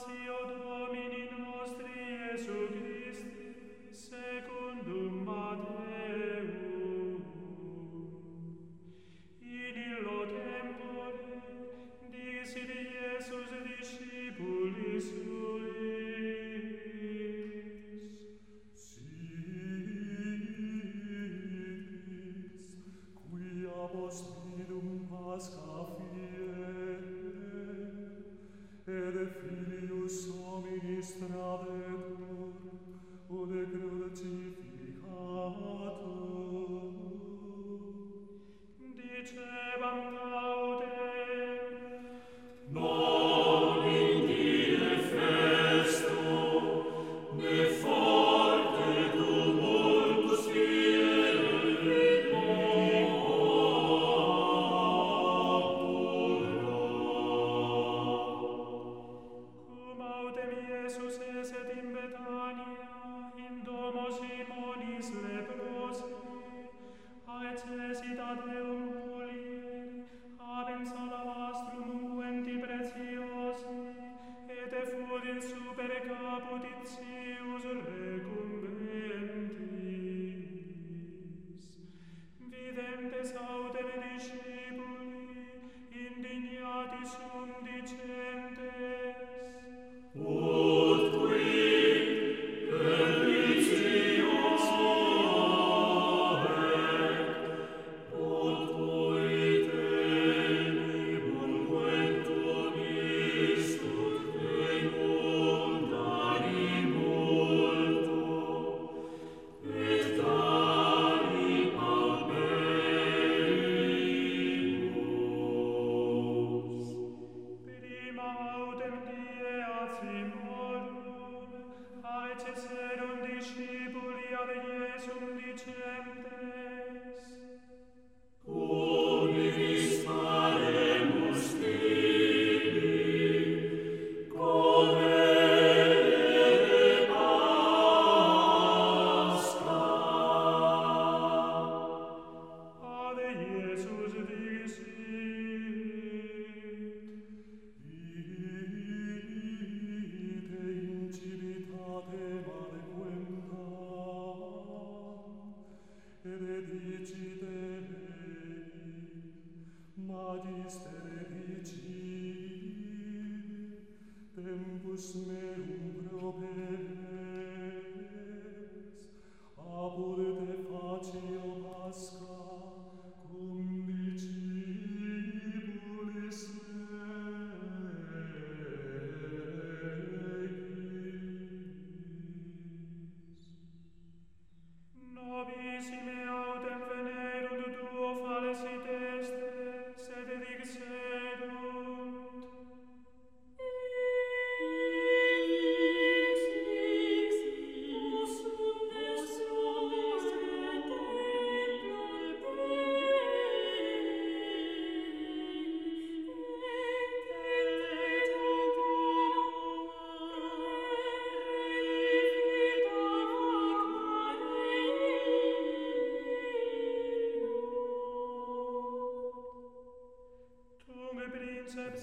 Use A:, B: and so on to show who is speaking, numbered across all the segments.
A: Spatio Dicebam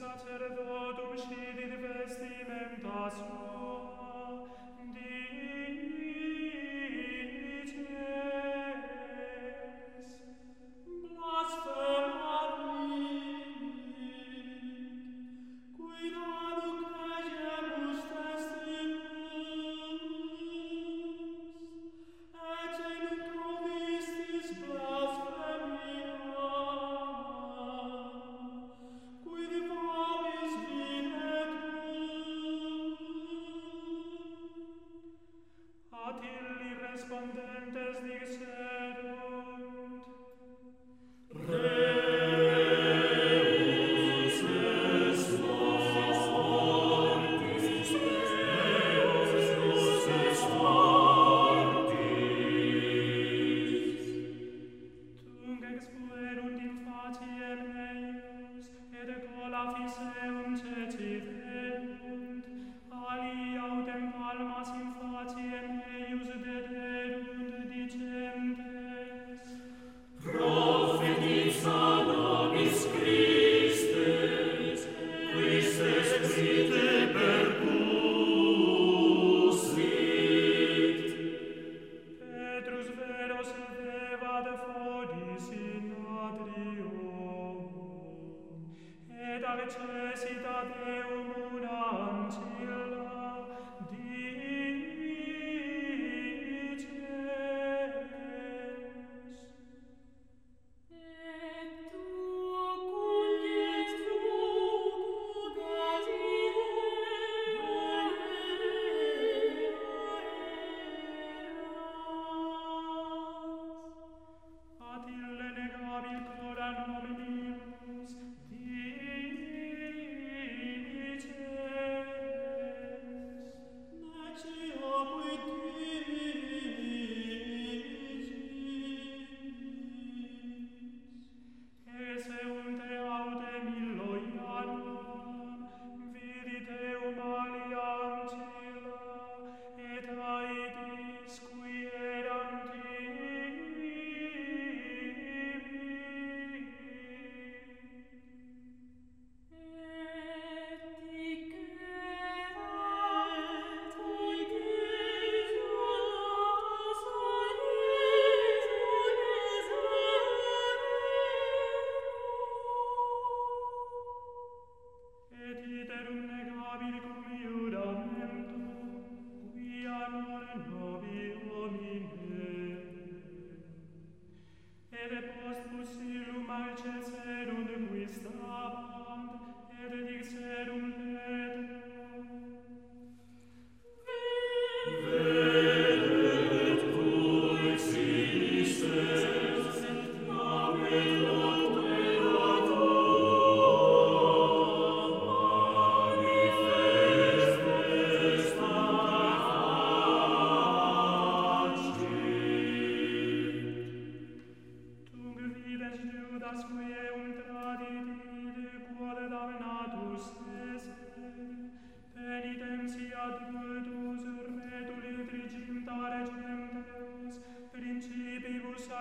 A: Christus, Mater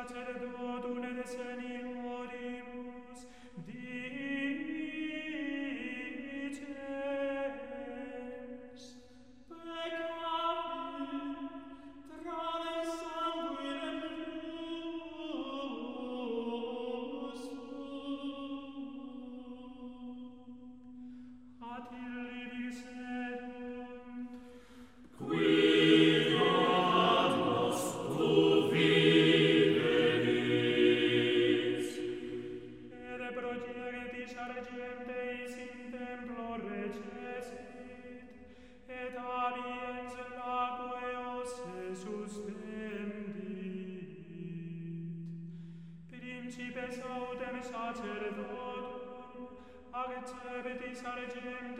A: sacerdotum regem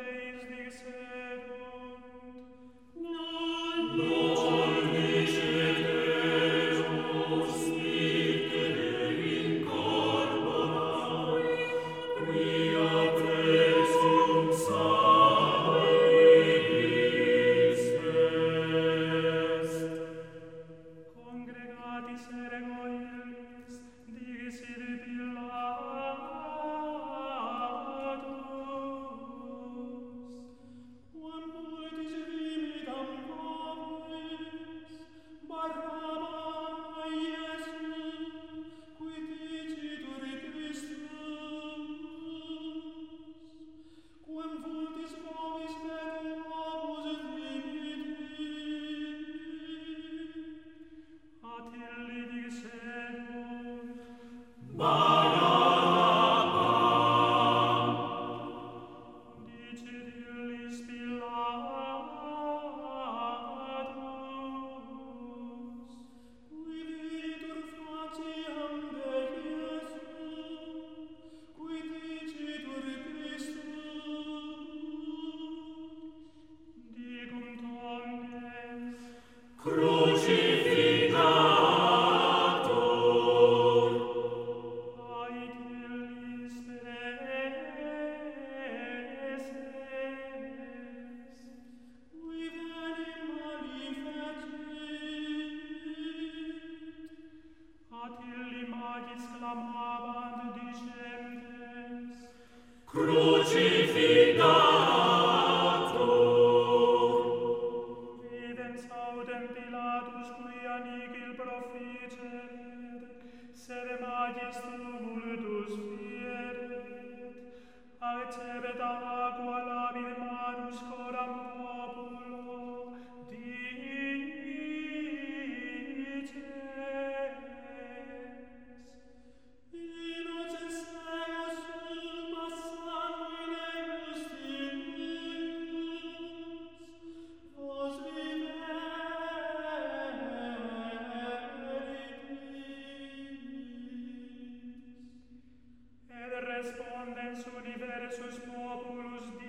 A: Crucis majestu respondens universus populus Dei,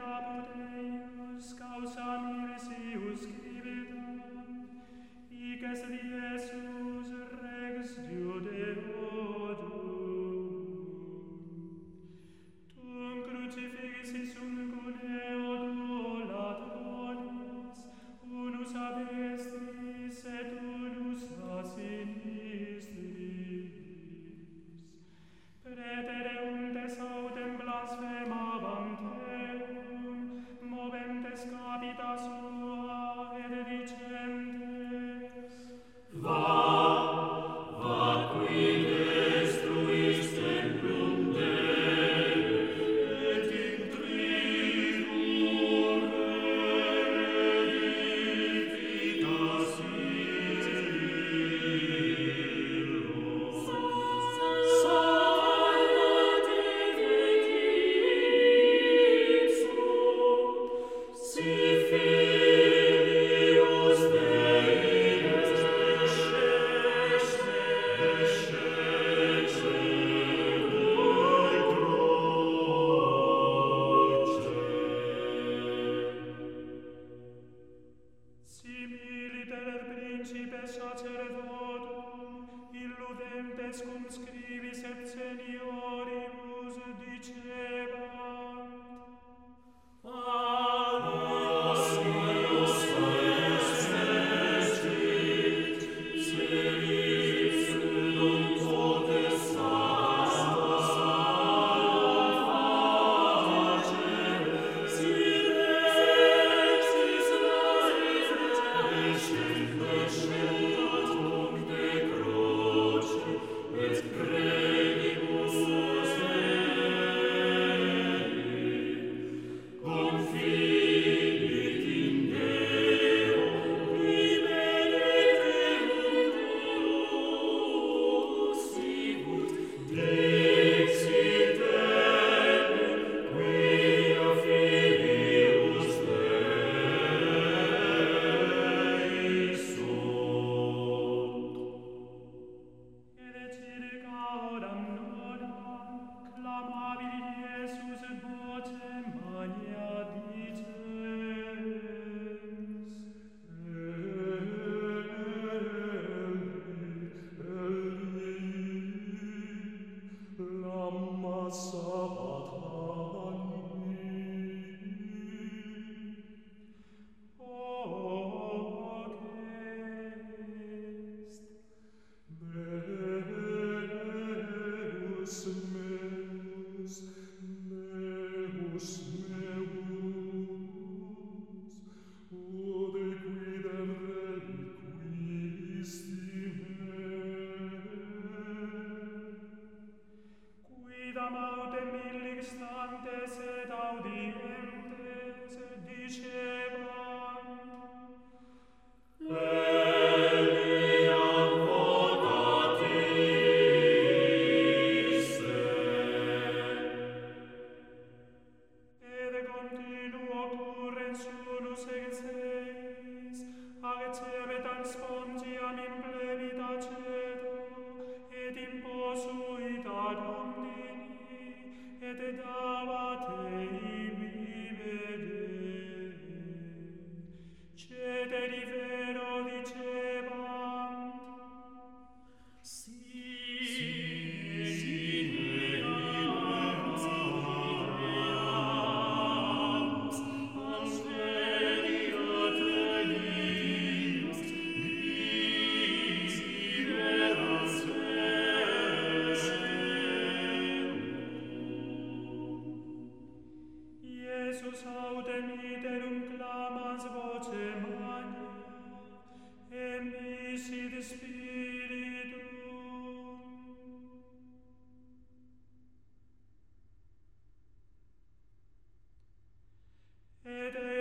A: Jacob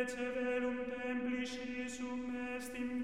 A: ecce templi templis Iesum est in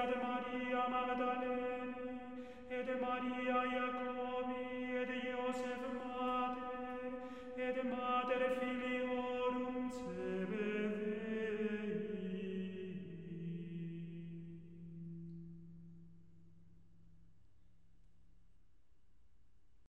A: et Maria Magdalene, et Maria Iacobina,